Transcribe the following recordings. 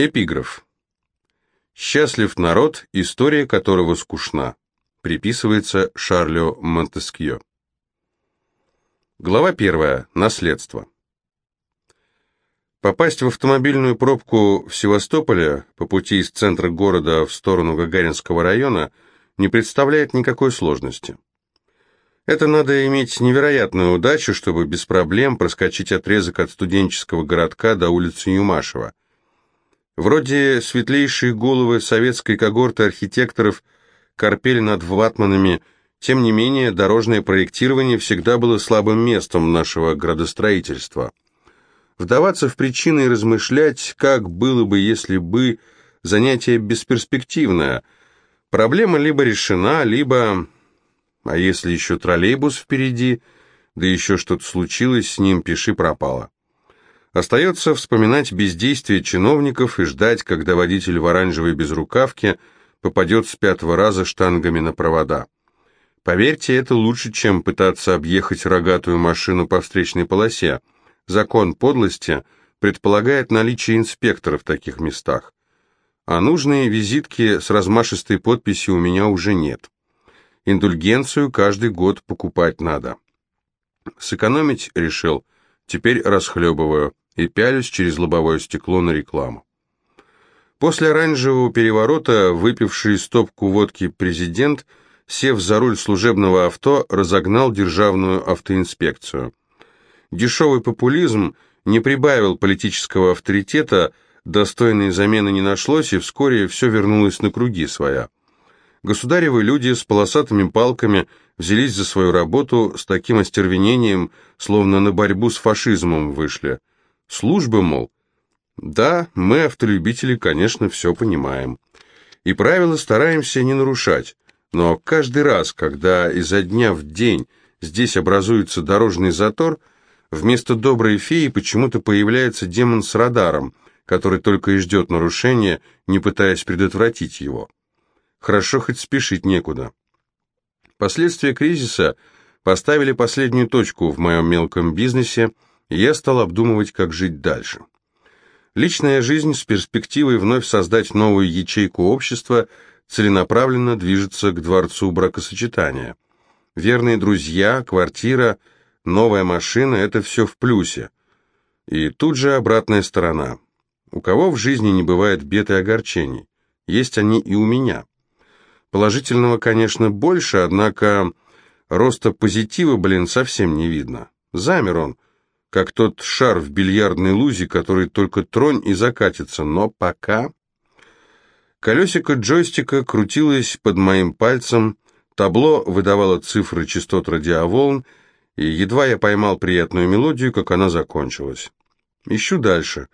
Эпиграф. «Счастлив народ, история которого скучна». Приписывается Шарлю Монтескье. Глава первая. Наследство. Попасть в автомобильную пробку в Севастополе по пути из центра города в сторону Гагаринского района не представляет никакой сложности. Это надо иметь невероятную удачу, чтобы без проблем проскочить отрезок от студенческого городка до улицы Юмашева. Вроде светлейшие головы советской когорты архитекторов корпели над ватманами, тем не менее дорожное проектирование всегда было слабым местом нашего градостроительства – Вдаваться в причины и размышлять, как было бы, если бы, занятие бесперспективное. Проблема либо решена, либо... А если еще троллейбус впереди, да еще что-то случилось с ним, пиши пропало. Остается вспоминать бездействие чиновников и ждать, когда водитель в оранжевой безрукавке попадет с пятого раза штангами на провода. Поверьте, это лучше, чем пытаться объехать рогатую машину по встречной полосе – Закон подлости предполагает наличие инспектора в таких местах. А нужные визитки с размашистой подписью у меня уже нет. Индульгенцию каждый год покупать надо. Сэкономить решил, теперь расхлебываю и пялюсь через лобовое стекло на рекламу. После оранжевого переворота, выпивший стопку водки президент, сев за руль служебного авто, разогнал державную автоинспекцию. Дешевый популизм не прибавил политического авторитета, достойной замены не нашлось, и вскоре все вернулось на круги своя. Государевы люди с полосатыми палками взялись за свою работу с таким остервенением, словно на борьбу с фашизмом вышли. Службы, мол. Да, мы, автолюбители, конечно, все понимаем. И правила стараемся не нарушать. Но каждый раз, когда изо дня в день здесь образуется дорожный затор – Вместо доброй феи почему-то появляется демон с радаром, который только и ждет нарушения, не пытаясь предотвратить его. Хорошо хоть спешить некуда. Последствия кризиса поставили последнюю точку в моем мелком бизнесе, я стал обдумывать, как жить дальше. Личная жизнь с перспективой вновь создать новую ячейку общества целенаправленно движется к дворцу бракосочетания. Верные друзья, квартира – Новая машина – это все в плюсе. И тут же обратная сторона. У кого в жизни не бывает бед и огорчений? Есть они и у меня. Положительного, конечно, больше, однако роста позитива, блин, совсем не видно. Замер он, как тот шар в бильярдной лузе, который только тронь и закатится, но пока... Колесико джойстика крутилось под моим пальцем, табло выдавало цифры частот радиоволн, и едва я поймал приятную мелодию, как она закончилась. Ищу дальше.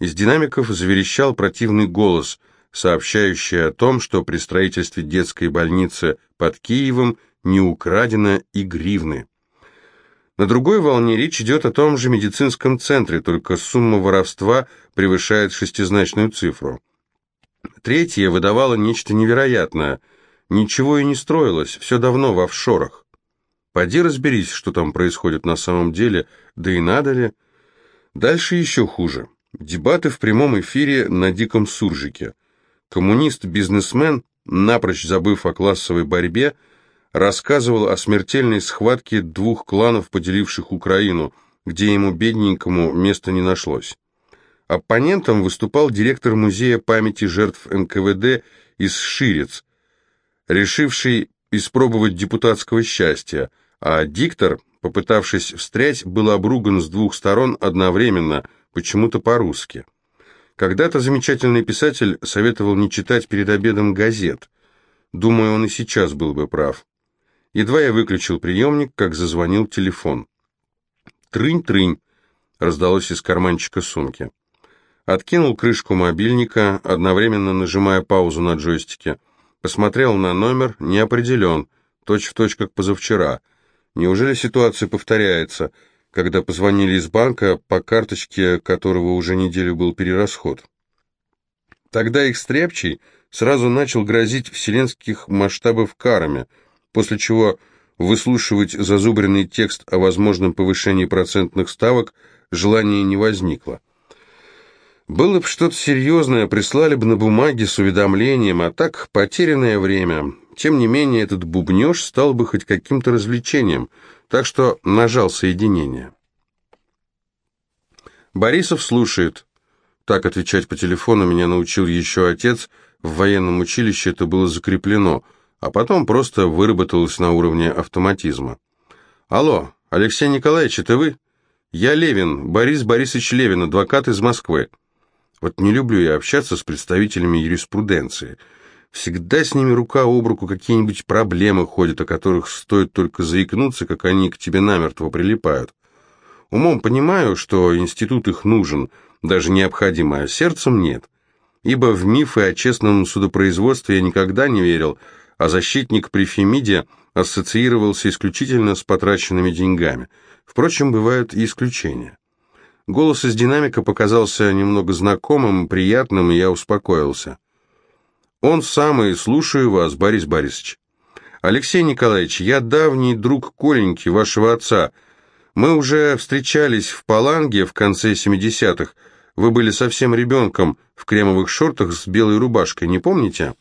Из динамиков заверещал противный голос, сообщающий о том, что при строительстве детской больницы под Киевом не украдено и гривны. На другой волне речь идет о том же медицинском центре, только сумма воровства превышает шестизначную цифру. Третья выдавала нечто невероятное. Ничего и не строилось, все давно в офшорах. Пойди разберись, что там происходит на самом деле, да и надо ли. Дальше еще хуже. Дебаты в прямом эфире на диком суржике. Коммунист-бизнесмен, напрочь забыв о классовой борьбе, рассказывал о смертельной схватке двух кланов, поделивших Украину, где ему, бедненькому, места не нашлось. Оппонентом выступал директор музея памяти жертв НКВД из Ширец, решивший испробовать депутатского счастья – а диктор, попытавшись встрять, был обруган с двух сторон одновременно, почему-то по-русски. Когда-то замечательный писатель советовал не читать перед обедом газет. Думаю, он и сейчас был бы прав. Едва я выключил приемник, как зазвонил телефон. «Трынь-трынь!» — раздалось из карманчика сумки. Откинул крышку мобильника, одновременно нажимая паузу на джойстике. Посмотрел на номер, не определен, точь-в-точь, точь, как позавчера — Неужели ситуация повторяется, когда позвонили из банка, по карточке которого уже неделю был перерасход? Тогда их стряпчий сразу начал грозить вселенских масштабов карами, после чего выслушивать зазубренный текст о возможном повышении процентных ставок желания не возникло. Было бы что-то серьезное, прислали бы на бумаге с уведомлением, а так потерянное время. Тем не менее, этот бубнеж стал бы хоть каким-то развлечением, так что нажал соединение. Борисов слушает. Так отвечать по телефону меня научил еще отец. В военном училище это было закреплено, а потом просто выработалось на уровне автоматизма. «Алло, Алексей Николаевич, это вы?» «Я Левин, Борис Борисович Левин, адвокат из Москвы». Вот не люблю я общаться с представителями юриспруденции. Всегда с ними рука об руку какие-нибудь проблемы ходят, о которых стоит только заикнуться, как они к тебе намертво прилипают. Умом понимаю, что институт их нужен, даже необходимо, а сердцем нет. Ибо в мифы о честном судопроизводстве я никогда не верил, а защитник при Фемиде ассоциировался исключительно с потраченными деньгами. Впрочем, бывают и исключения. Голос из динамика показался немного знакомым, приятным, и я успокоился. «Он самый, слушаю вас, Борис Борисович». «Алексей Николаевич, я давний друг Коленьки, вашего отца. Мы уже встречались в Паланге в конце 70-х. Вы были совсем ребенком, в кремовых шортах с белой рубашкой, не помните?»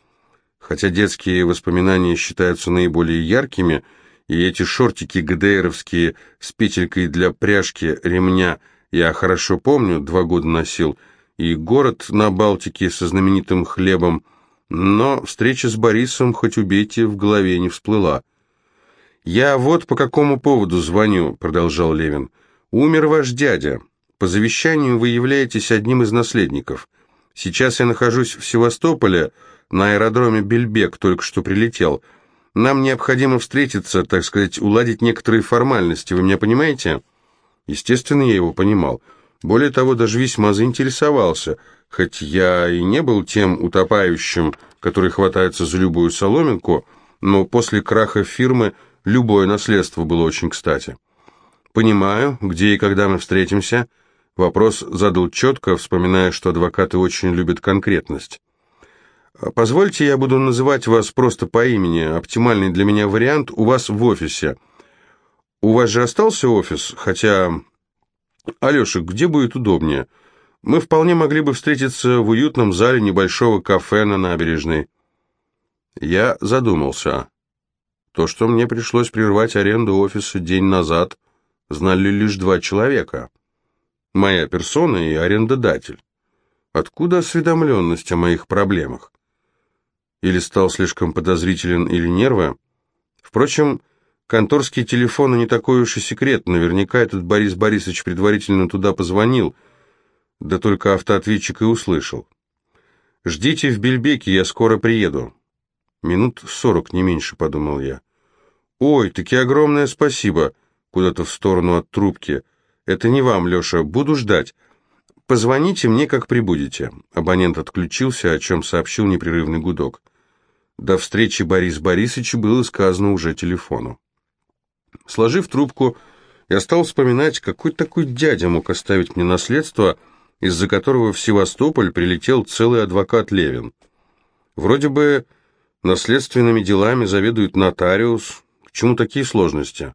Хотя детские воспоминания считаются наиболее яркими, и эти шортики ГДРовские с петелькой для пряжки ремня – я хорошо помню, два года носил, и город на Балтике со знаменитым хлебом, но встреча с Борисом, хоть убейте, в голове не всплыла. «Я вот по какому поводу звоню», — продолжал Левин. «Умер ваш дядя. По завещанию вы являетесь одним из наследников. Сейчас я нахожусь в Севастополе, на аэродроме Бельбек, только что прилетел. Нам необходимо встретиться, так сказать, уладить некоторые формальности, вы меня понимаете?» Естественно, я его понимал. Более того, даже весьма заинтересовался, хоть я и не был тем утопающим, который хватается за любую соломинку, но после краха фирмы любое наследство было очень кстати. «Понимаю, где и когда мы встретимся?» Вопрос задал четко, вспоминая, что адвокаты очень любят конкретность. «Позвольте, я буду называть вас просто по имени. Оптимальный для меня вариант у вас в офисе. У вас же остался офис, хотя... Алеша, где будет удобнее? Мы вполне могли бы встретиться в уютном зале небольшого кафе на набережной. Я задумался. То, что мне пришлось прервать аренду офиса день назад, знали лишь два человека. Моя персона и арендодатель. Откуда осведомленность о моих проблемах? Или стал слишком подозрителен, или нервы? Впрочем, Конторские телефоны не такой уж и секрет. Наверняка этот Борис Борисович предварительно туда позвонил, да только автоответчик и услышал. «Ждите в Бельбеке, я скоро приеду». «Минут сорок, не меньше», — подумал я. «Ой, таки огромное спасибо», — куда-то в сторону от трубки. «Это не вам, Леша, буду ждать. Позвоните мне, как прибудете». Абонент отключился, о чем сообщил непрерывный гудок. До встречи Борис Борисовичу было сказано уже телефону. Сложив трубку, я стал вспоминать, какой такой дядя мог оставить мне наследство, из-за которого в Севастополь прилетел целый адвокат Левин. Вроде бы наследственными делами заведует нотариус. К чему такие сложности?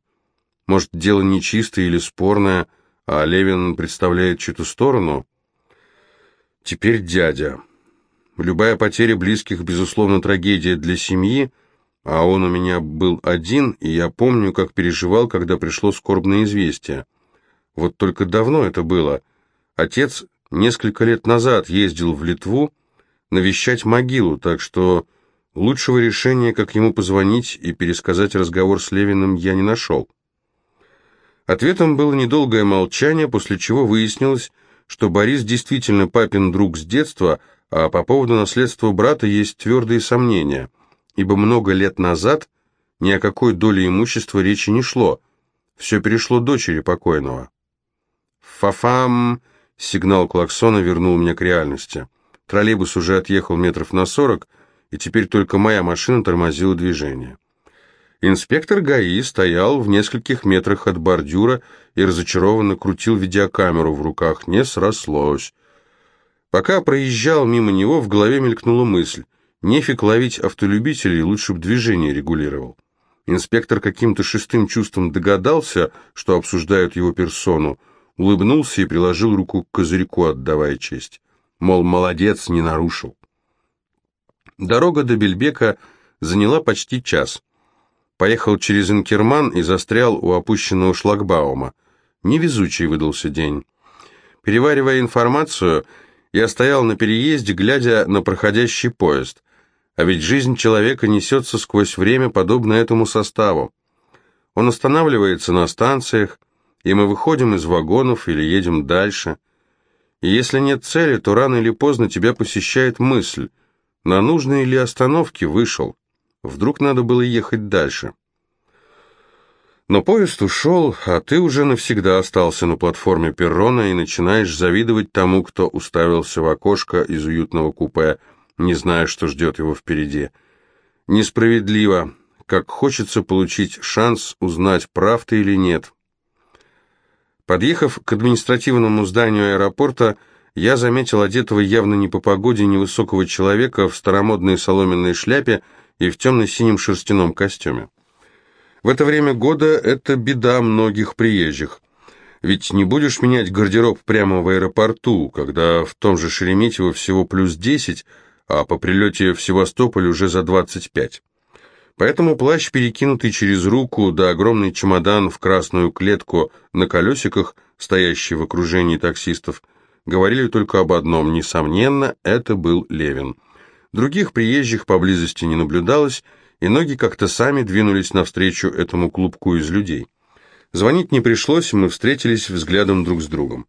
Может, дело нечистое или спорное, а Левин представляет чью-то сторону? Теперь дядя. Любая потеря близких, безусловно, трагедия для семьи, а он у меня был один, и я помню, как переживал, когда пришло скорбное известие. Вот только давно это было. Отец несколько лет назад ездил в Литву навещать могилу, так что лучшего решения, как ему позвонить и пересказать разговор с Левиным, я не нашел. Ответом было недолгое молчание, после чего выяснилось, что Борис действительно папин друг с детства, а по поводу наследства брата есть твердые сомнения – ибо много лет назад ни о какой доле имущества речи не шло. Все перешло дочери покойного. «Фафам!» — сигнал клаксона вернул меня к реальности. Троллейбус уже отъехал метров на сорок, и теперь только моя машина тормозила движение. Инспектор ГАИ стоял в нескольких метрах от бордюра и разочарованно крутил видеокамеру в руках. Не срослось. Пока проезжал мимо него, в голове мелькнула мысль. Нефиг ловить автолюбителей, лучше бы движение регулировал. Инспектор каким-то шестым чувством догадался, что обсуждают его персону, улыбнулся и приложил руку к козырьку, отдавая честь. мол, молодец, не нарушил. Дорога до Бельбека заняла почти час. Поехал через Инкерман и застрял у опущенного шлагбаума. Невезучий выдался день. Переваривая информацию, я стоял на переезде, глядя на проходящий поезд. А ведь жизнь человека несется сквозь время, подобно этому составу. Он останавливается на станциях, и мы выходим из вагонов или едем дальше. И если нет цели, то рано или поздно тебя посещает мысль, на нужной ли остановке вышел. Вдруг надо было ехать дальше. Но поезд ушел, а ты уже навсегда остался на платформе перрона и начинаешь завидовать тому, кто уставился в окошко из уютного купе, не зная, что ждет его впереди. Несправедливо, как хочется получить шанс узнать, прав ты или нет. Подъехав к административному зданию аэропорта, я заметил одетого явно не по погоде невысокого человека в старомодной соломенной шляпе и в темно-синем шерстяном костюме. В это время года это беда многих приезжих. Ведь не будешь менять гардероб прямо в аэропорту, когда в том же Шереметьево всего плюс 10, а по прилете в Севастополь уже за 25. Поэтому плащ, перекинутый через руку, да огромный чемодан в красную клетку на колесиках, стоящий в окружении таксистов, говорили только об одном, несомненно, это был Левин. Других приезжих поблизости не наблюдалось, и ноги как-то сами двинулись навстречу этому клубку из людей. Звонить не пришлось, мы встретились взглядом друг с другом.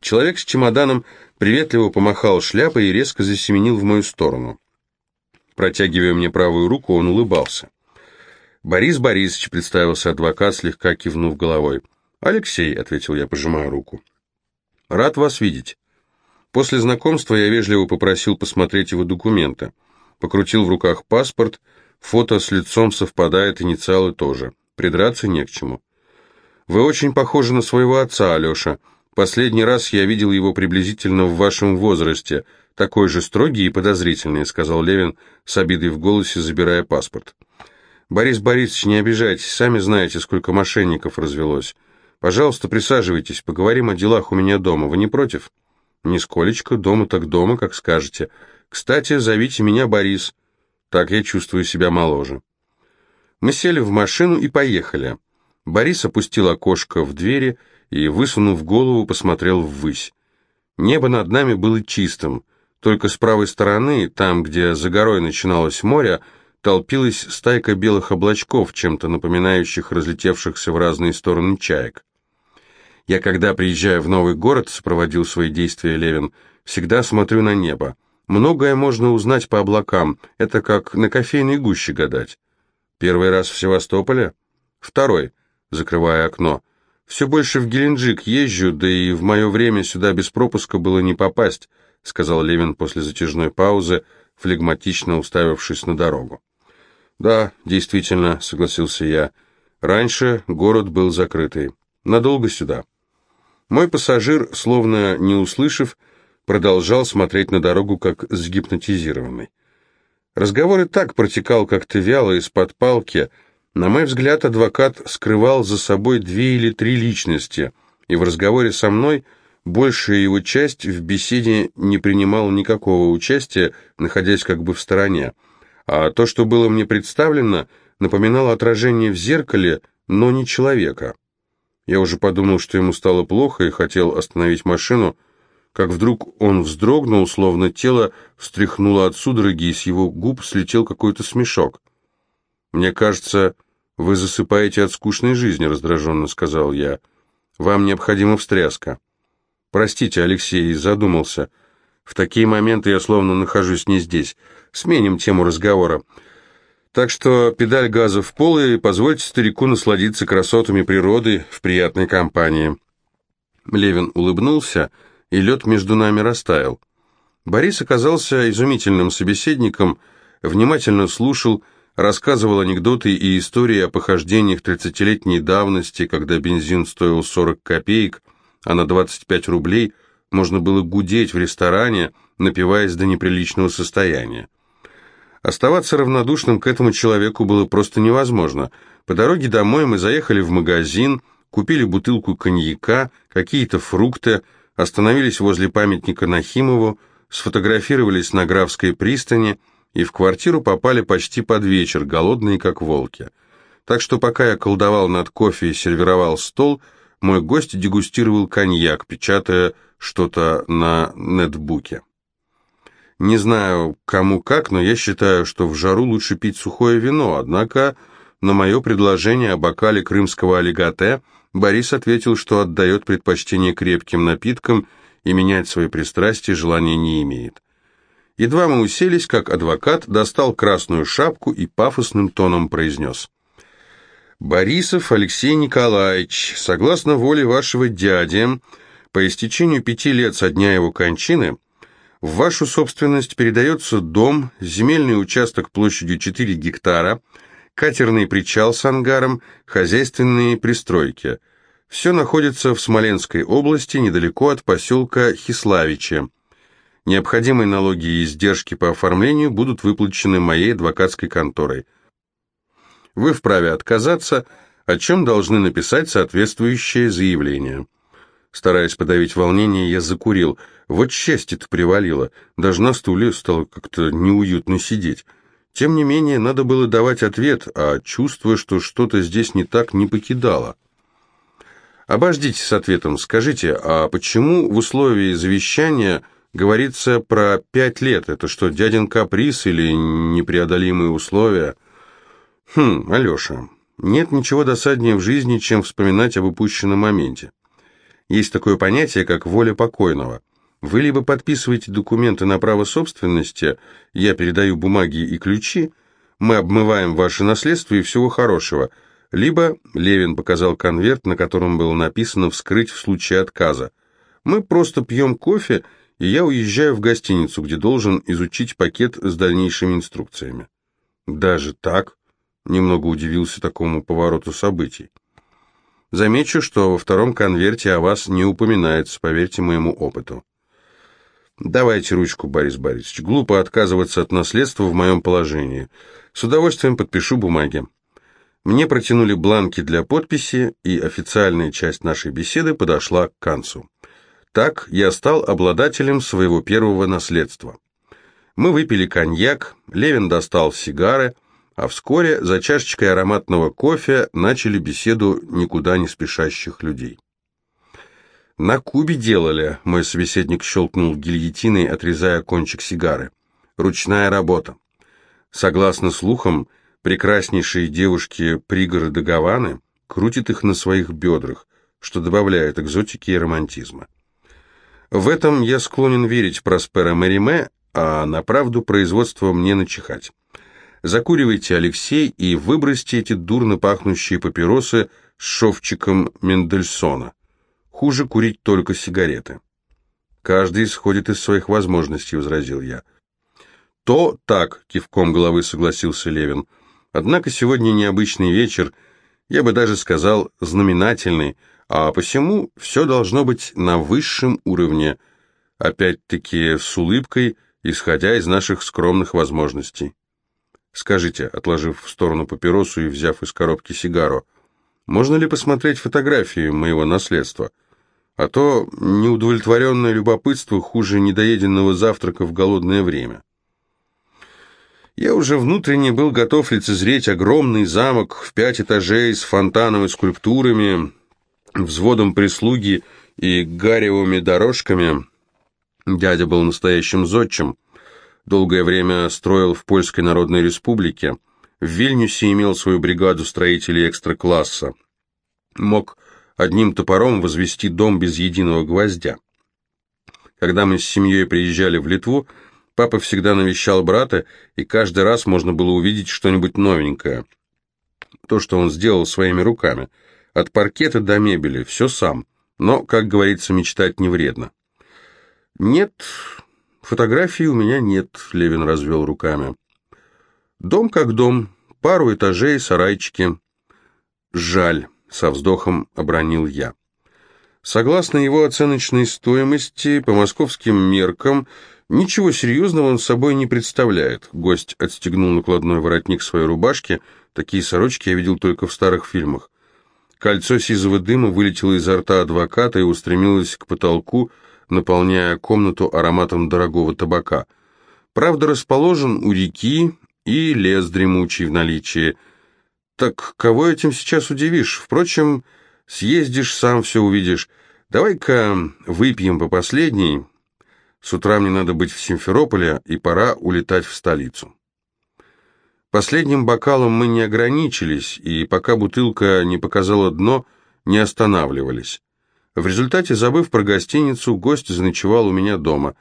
Человек с чемоданом приветливо помахал шляпой и резко засеменил в мою сторону. Протягивая мне правую руку, он улыбался. «Борис Борисович», — представился адвокат, слегка кивнув головой. «Алексей», — ответил я, пожимая руку. «Рад вас видеть». После знакомства я вежливо попросил посмотреть его документы. Покрутил в руках паспорт, фото с лицом совпадает, инициалы тоже. Придраться не к чему. «Вы очень похожи на своего отца, Алеша. Последний раз я видел его приблизительно в вашем возрасте такой же строгий и подозрительный», — сказал Левин с обидой в голосе, забирая паспорт. «Борис Борисович, не обижайтесь, сами знаете, сколько мошенников развелось. Пожалуйста, присаживайтесь, поговорим о делах у меня дома. Вы не против?» «Нисколечко, дома так дома, как скажете. Кстати, зовите меня Борис. Так я чувствую себя моложе». Мы сели в машину и поехали. Борис опустил окошко в двери и, высунув голову, посмотрел ввысь. Небо над нами было чистым. Только с правой стороны, там, где за горой начиналось море, толпилась стайка белых облачков, чем-то напоминающих разлетевшихся в разные стороны чаек. Я, когда приезжаю в новый город, сопроводил свои действия Левин, всегда смотрю на небо. Многое можно узнать по облакам, это как на кофейной гуще гадать. Первый раз в Севастополе? Второй, закрывая окно. Все больше в Геленджик езжу, да и в мое время сюда без пропуска было не попасть сказал Левин после затяжной паузы, флегматично уставившись на дорогу. «Да, действительно», — согласился я. «Раньше город был закрытый. Надолго сюда». Мой пассажир, словно не услышав, продолжал смотреть на дорогу, как сгипнотизированный. Разговор и так протекал как-то вяло из-под палки. На мой взгляд, адвокат скрывал за собой две или три личности, и в разговоре со мной – Большая его часть в беседе не принимала никакого участия, находясь как бы в стороне. А то, что было мне представлено, напоминало отражение в зеркале, но не человека. Я уже подумал, что ему стало плохо и хотел остановить машину, как вдруг он вздрогнул, словно тело встряхнуло от судороги, и с его губ слетел какой-то смешок. «Мне кажется, вы засыпаете от скучной жизни», — раздраженно сказал я. «Вам необходима встряска». Простите, Алексей, задумался. В такие моменты я словно нахожусь не здесь. Сменим тему разговора. Так что педаль газа в пол и позвольте старику насладиться красотами природы в приятной компании. Левин улыбнулся, и лед между нами растаял. Борис оказался изумительным собеседником, внимательно слушал, рассказывал анекдоты и истории о похождениях тридцатилетней давности, когда бензин стоил 40 копеек, а на 25 рублей можно было гудеть в ресторане, напиваясь до неприличного состояния. Оставаться равнодушным к этому человеку было просто невозможно. По дороге домой мы заехали в магазин, купили бутылку коньяка, какие-то фрукты, остановились возле памятника Нахимову, сфотографировались на Графской пристани и в квартиру попали почти под вечер, голодные как волки. Так что пока я колдовал над кофе и сервировал стол, мой гость дегустировал коньяк, печатая что-то на нетбуке. Не знаю, кому как, но я считаю, что в жару лучше пить сухое вино, однако на мое предложение о бокале крымского олиготе Борис ответил, что отдает предпочтение крепким напиткам и менять свои пристрастия желания не имеет. Едва мы уселись, как адвокат достал красную шапку и пафосным тоном произнес. «Борисов Алексей Николаевич, согласно воле вашего дяди, по истечению пяти лет со дня его кончины, в вашу собственность передается дом, земельный участок площадью 4 гектара, катерный причал с ангаром, хозяйственные пристройки. Все находится в Смоленской области, недалеко от поселка Хиславичи. Необходимые налоги и издержки по оформлению будут выплачены моей адвокатской конторой. Вы вправе отказаться, о чем должны написать соответствующее заявление. Стараясь подавить волнение, я закурил. Вот счастье-то привалило. Даже на стуле стало как-то неуютно сидеть. Тем не менее, надо было давать ответ, а чувствуя, что что-то здесь не так, не покидало. Обождите с ответом. Скажите, а почему в условии завещания говорится про пять лет? Это что, дядин каприз или непреодолимые условия? Хм, Алеша, нет ничего досаднее в жизни, чем вспоминать об упущенном моменте. Есть такое понятие, как воля покойного. Вы либо подписываете документы на право собственности, я передаю бумаги и ключи, мы обмываем ваше наследство и всего хорошего, либо, Левин показал конверт, на котором было написано «вскрыть в случае отказа». Мы просто пьем кофе, и я уезжаю в гостиницу, где должен изучить пакет с дальнейшими инструкциями. Даже так? Немного удивился такому повороту событий. Замечу, что во втором конверте о вас не упоминается, поверьте моему опыту. Давайте ручку, Борис Борисович. Глупо отказываться от наследства в моем положении. С удовольствием подпишу бумаги. Мне протянули бланки для подписи, и официальная часть нашей беседы подошла к концу. Так я стал обладателем своего первого наследства. Мы выпили коньяк, Левин достал сигары – а вскоре за чашечкой ароматного кофе начали беседу никуда не спешащих людей. «На Кубе делали», — мой собеседник щелкнул гильотиной, отрезая кончик сигары. «Ручная работа. Согласно слухам, прекраснейшие девушки пригорода Гаваны крутят их на своих бедрах, что добавляет экзотики и романтизма. В этом я склонен верить Проспера Мериме, а на правду производства мне начихать. Закуривайте, Алексей, и выбросьте эти дурно пахнущие папиросы с шовчиком Мендельсона. Хуже курить только сигареты. Каждый исходит из своих возможностей, возразил я. То так, кивком головы согласился Левин. Однако сегодня необычный вечер, я бы даже сказал знаменательный, а посему все должно быть на высшем уровне, опять-таки с улыбкой, исходя из наших скромных возможностей. Скажите, отложив в сторону папиросу и взяв из коробки сигару, можно ли посмотреть фотографии моего наследства? А то неудовлетворенное любопытство хуже недоеденного завтрака в голодное время. Я уже внутренне был готов лицезреть огромный замок в пять этажей с фонтаном и скульптурами, взводом прислуги и гаревыми дорожками. Дядя был настоящим зодчим – Долгое время строил в Польской Народной Республике. В Вильнюсе имел свою бригаду строителей экстра-класса. Мог одним топором возвести дом без единого гвоздя. Когда мы с семьей приезжали в Литву, папа всегда навещал брата, и каждый раз можно было увидеть что-нибудь новенькое. То, что он сделал своими руками. От паркета до мебели, все сам. Но, как говорится, мечтать не вредно. Нет, Фотографий у меня нет, Левин развел руками. Дом как дом, пару этажей, сарайчики. Жаль, со вздохом обронил я. Согласно его оценочной стоимости, по московским меркам, ничего серьезного он собой не представляет. Гость отстегнул накладной воротник своей рубашки. Такие сорочки я видел только в старых фильмах. Кольцо сизого дыма вылетело изо рта адвоката и устремилось к потолку, наполняя комнату ароматом дорогого табака. Правда, расположен у реки и лес дремучий в наличии. Так кого этим сейчас удивишь? Впрочем, съездишь, сам все увидишь. Давай-ка выпьем по последней. С утра мне надо быть в Симферополе, и пора улетать в столицу. Последним бокалом мы не ограничились, и пока бутылка не показала дно, не останавливались. В результате, забыв про гостиницу, гость заночевал у меня дома.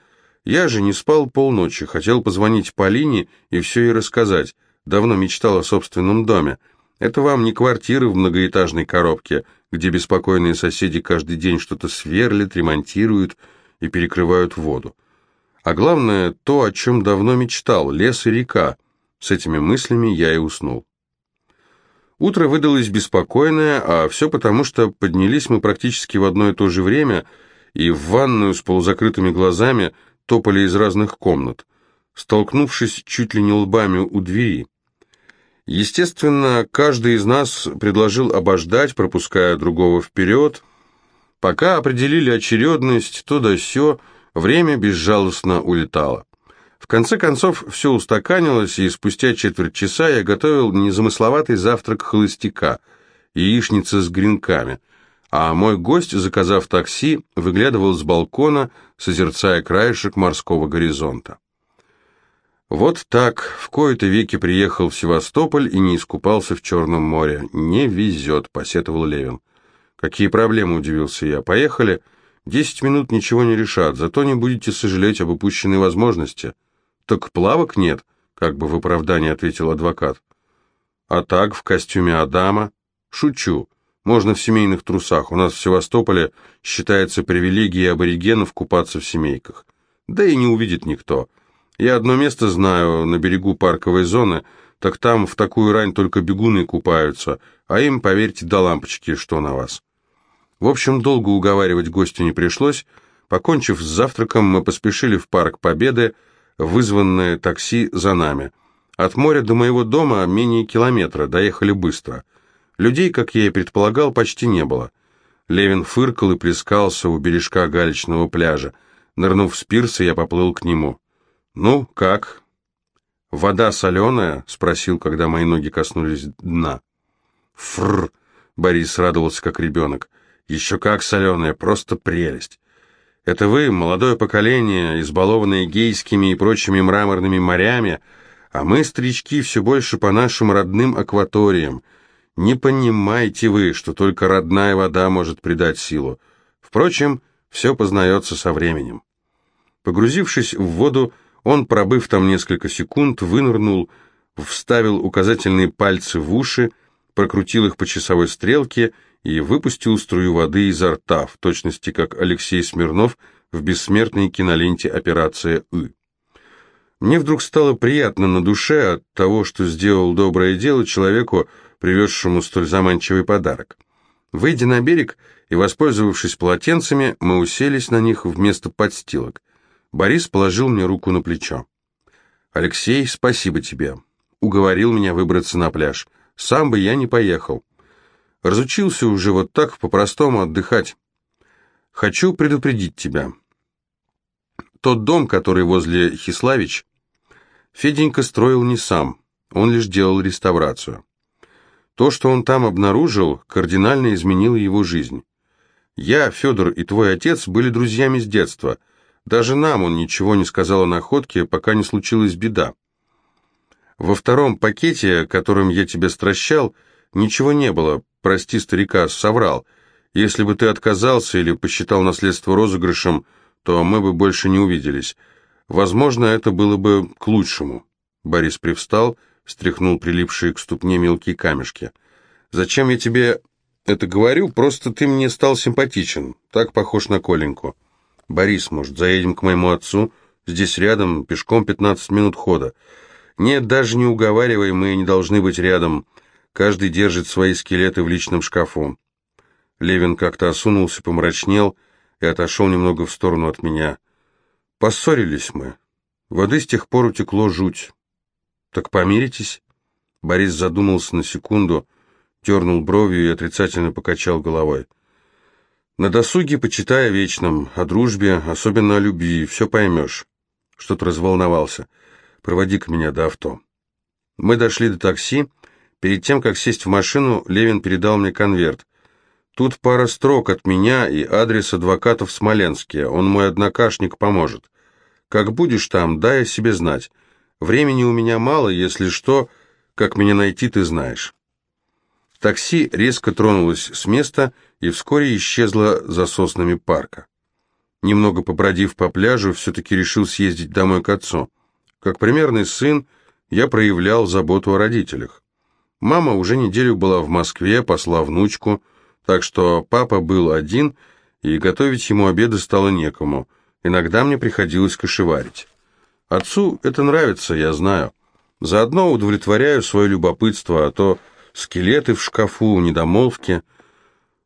Я же не спал полночи, хотел позвонить Полине и все ей рассказать. Давно мечтал о собственном доме. Это вам не квартиры в многоэтажной коробке, где беспокойные соседи каждый день что-то сверлят, ремонтируют и перекрывают воду. А главное, то, о чем давно мечтал, лес и река. С этими мыслями я и уснул. Утро выдалось беспокойное, а все потому, что поднялись мы практически в одно и то же время и в ванную с полузакрытыми глазами топали из разных комнат, столкнувшись чуть ли не лбами у двери. Естественно, каждый из нас предложил обождать, пропуская другого вперед. Пока определили очередность, то да сё, время безжалостно улетало. В конце концов, все устаканилось, и спустя четверть часа я готовил незамысловатый завтрак холостяка, яичница с гренками, а мой гость, заказав такси, выглядывал с балкона, созерцая краешек морского горизонта. Вот так, в кои-то веки приехал в Севастополь и не искупался в Черном море. Не везет, посетовал Левин. Какие проблемы, удивился я. Поехали. Десять минут ничего не решат, зато не будете сожалеть об упущенной возможности. Так плавок нет, как бы в оправдании ответил адвокат. А так, в костюме Адама? Шучу. Можно в семейных трусах. У нас в Севастополе считается привилегией аборигенов купаться в семейках. Да и не увидит никто. Я одно место знаю на берегу парковой зоны, так там в такую рань только бегуны купаются, а им, поверьте, до лампочки, что на вас. В общем, долго уговаривать гостю не пришлось. Покончив с завтраком, мы поспешили в парк Победы, вызванное такси за нами. От моря до моего дома менее километра, доехали быстро. Людей, как я и предполагал, почти не было. Левин фыркал и плескался у бережка галечного пляжа. Нырнув с пирса, я поплыл к нему. «Ну, как?» «Вода соленая?» — спросил, когда мои ноги коснулись дна. «Фррр!» — Борис радовался, как ребенок. «Еще как соленая, просто прелесть!» «Это вы, молодое поколение, избалованное гейскими и прочими мраморными морями, а мы, старички, все больше по нашим родным акваториям. Не понимаете вы, что только родная вода может придать силу. Впрочем, все познается со временем». Погрузившись в воду, он, пробыв там несколько секунд, вынырнул, вставил указательные пальцы в уши, прокрутил их по часовой стрелке и выпустил струю воды изо рта, в точности как Алексей Смирнов в бессмертной киноленте «Операция И». Мне вдруг стало приятно на душе от того, что сделал доброе дело человеку, привезшему столь заманчивый подарок. Выйдя на берег и воспользовавшись полотенцами, мы уселись на них вместо подстилок. Борис положил мне руку на плечо. «Алексей, спасибо тебе. Уговорил меня выбраться на пляж. Сам бы я не поехал. Разучился уже вот так по-простому отдыхать. Хочу предупредить тебя. Тот дом, который возле Хиславич, Феденька строил не сам, он лишь делал реставрацию. То, что он там обнаружил, кардинально изменило его жизнь. Я, Федор и твой отец были друзьями с детства – даже нам он ничего не сказал о находке, пока не случилась беда. Во втором пакете, которым я тебя стращал, ничего не было, прости, старика, соврал. Если бы ты отказался или посчитал наследство розыгрышем, то мы бы больше не увиделись. Возможно, это было бы к лучшему. Борис привстал, стряхнул прилипшие к ступне мелкие камешки. «Зачем я тебе это говорю? Просто ты мне стал симпатичен, так похож на Коленьку». «Борис, может, заедем к моему отцу? Здесь рядом, пешком 15 минут хода». «Нет, даже не уговаривай, мы не должны быть рядом. Каждый держит свои скелеты в личном шкафу». Левин как-то осунулся, помрачнел и отошел немного в сторону от меня. «Поссорились мы. Воды с тех пор утекло жуть». «Так помиритесь?» Борис задумался на секунду, дернул бровью и отрицательно покачал головой. На досуге почитай о вечном, о дружбе, особенно о любви, все поймешь. Что-то разволновался. Проводи-ка меня до авто. Мы дошли до такси. Перед тем, как сесть в машину, Левин передал мне конверт. Тут пара строк от меня и адрес адвоката в Смоленске. Он мой однокашник, поможет. Как будешь там, дай о себе знать. Времени у меня мало, если что, как меня найти, ты знаешь. Такси резко тронулось с места и вскоре исчезло за соснами парка. Немного побродив по пляжу, все-таки решил съездить домой к отцу. Как примерный сын, я проявлял заботу о родителях. Мама уже неделю была в Москве, посла внучку, так что папа был один, и готовить ему обеды стало некому. Иногда мне приходилось кошеварить. Отцу это нравится, я знаю. Заодно удовлетворяю свое любопытство, а то скелеты в шкафу, недомолвки.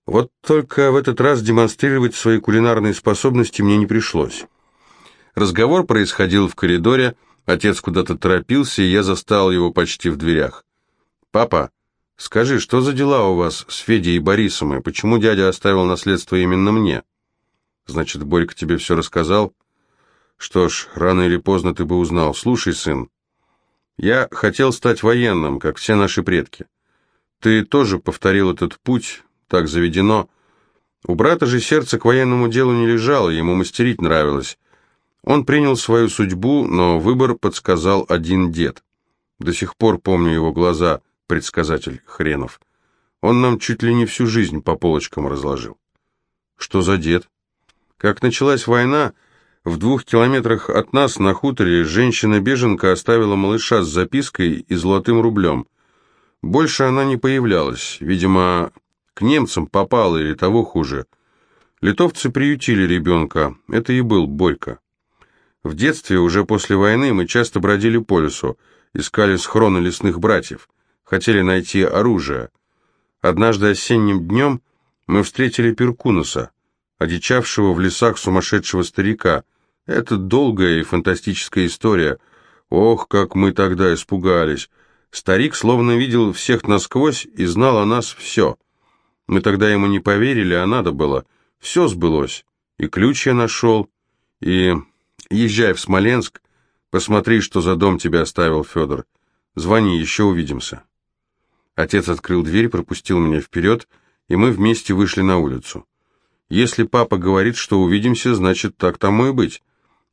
Вот только в этот раз демонстрировать свои кулинарные способности мне не пришлось. Разговор происходил в коридоре, отец куда-то торопился, и я застал его почти в дверях. «Папа, скажи, что за дела у вас с Федей и Борисом, и почему дядя оставил наследство именно мне?» «Значит, Борька тебе все рассказал?» «Что ж, рано или поздно ты бы узнал. Слушай, сын, я хотел стать военным, как все наши предки. Ты тоже повторил этот путь, так заведено. У брата же сердце к военному делу не лежало, ему мастерить нравилось. Он принял свою судьбу, но выбор подсказал один дед. До сих пор помню его глаза, предсказатель хренов. Он нам чуть ли не всю жизнь по полочкам разложил. Что за дед? Как началась война, в двух километрах от нас на хуторе женщина-беженка оставила малыша с запиской и золотым рублем. Больше она не появлялась, видимо, к немцам попала или того хуже. Литовцы приютили ребенка, это и был Борька. В детстве, уже после войны, мы часто бродили по лесу, искали схроны лесных братьев, хотели найти оружие. Однажды осенним днем мы встретили Перкунуса, одичавшего в лесах сумасшедшего старика, это долгая и фантастическая история. Ох, как мы тогда испугались. Старик словно видел всех насквозь и знал о нас все. Мы тогда ему не поверили, а надо было. Все сбылось. И ключ я нашел, и... Езжай в Смоленск, посмотри, что за дом тебе оставил Федор. Звони, еще увидимся. Отец открыл дверь, пропустил меня вперед, и мы вместе вышли на улицу. Если папа говорит, что увидимся, значит, так тому и быть.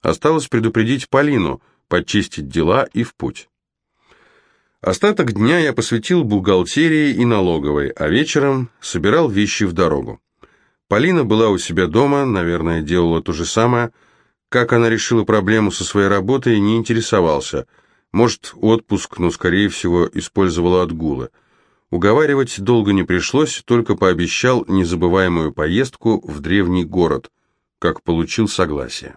Осталось предупредить Полину, подчистить дела и в путь. Остаток дня я посвятил бухгалтерии и налоговой, а вечером собирал вещи в дорогу. Полина была у себя дома, наверное, делала то же самое. Как она решила проблему со своей работой, не интересовался. Может, отпуск, но, скорее всего, использовала отгулы. Уговаривать долго не пришлось, только пообещал незабываемую поездку в древний город, как получил согласие.